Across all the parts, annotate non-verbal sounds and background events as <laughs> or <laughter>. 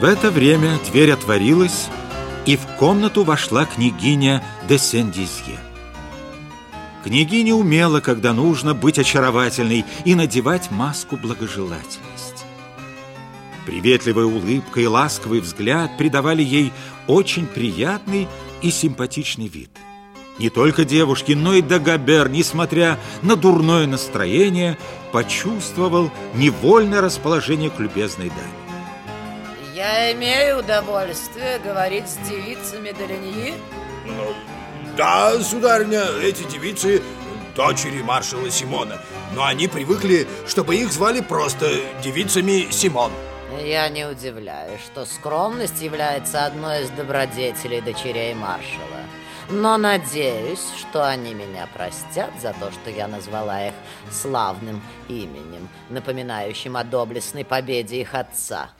В это время дверь отворилась, и в комнату вошла княгиня де Сен-Дизье. Княгиня умела, когда нужно, быть очаровательной и надевать маску благожелательности. Приветливая улыбка и ласковый взгляд придавали ей очень приятный и симпатичный вид. Не только девушки, но и Дагобер, несмотря на дурное настроение, почувствовал невольное расположение к любезной даме. Я имею удовольствие говорить с девицами Долиньи? Ну, да, сударыня, эти девицы дочери маршала Симона. Но они привыкли, чтобы их звали просто девицами Симон. Я не удивляюсь, что скромность является одной из добродетелей дочерей маршала. Но надеюсь, что они меня простят за то, что я назвала их славным именем, напоминающим о доблестной победе их отца.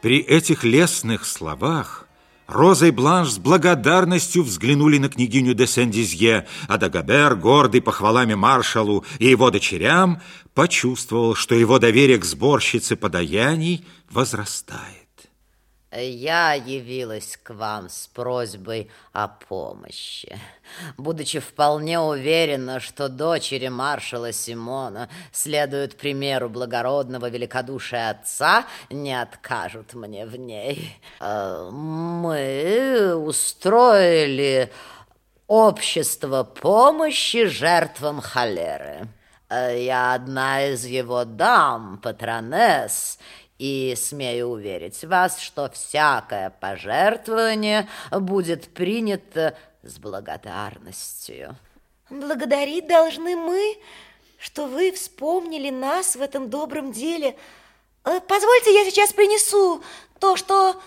При этих лестных словах Роза и Бланш с благодарностью взглянули на княгиню де Сен-Дизье, а Дагобер, гордый похвалами маршалу и его дочерям, почувствовал, что его доверие к сборщице подаяний возрастает. Я явилась к вам с просьбой о помощи, будучи вполне уверена, что дочери маршала Симона следуют примеру благородного великодушия отца, не откажут мне в ней. Э, мы устроили общество помощи жертвам холеры. Э, я одна из его дам, патронесс, и смею уверить вас, что всякое пожертвование будет принято с благодарностью. Благодарить должны мы, что вы вспомнили нас в этом добром деле. Э, позвольте, я сейчас принесу то, что,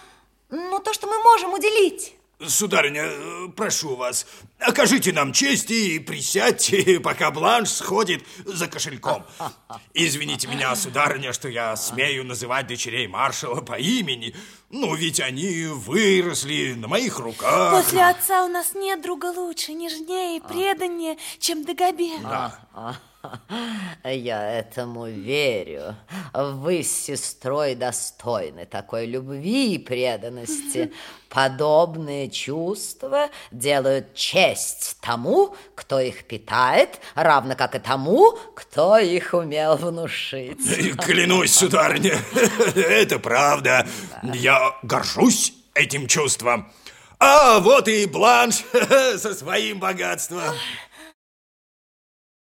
ну, то, что мы можем уделить. Сударыня, прошу вас, окажите нам честь и присядьте, <laughs> пока Бланш сходит за кошельком. Извините меня, сударыня, что я смею называть дочерей маршала по имени, но ведь они выросли на моих руках. После отца у нас нет друга лучше, нежнее и преданнее, чем Дагобер. Да. Я этому верю. Вы с сестрой достойны такой любви и преданности. <laughs> Подобные чувства делают честь тому, кто их питает, равно как и тому, кто их умел внушить. <laughs> Клянусь, сударыня, <laughs> это правда. Я горжусь этим чувством. А вот и Бланш <laughs> со своим богатством.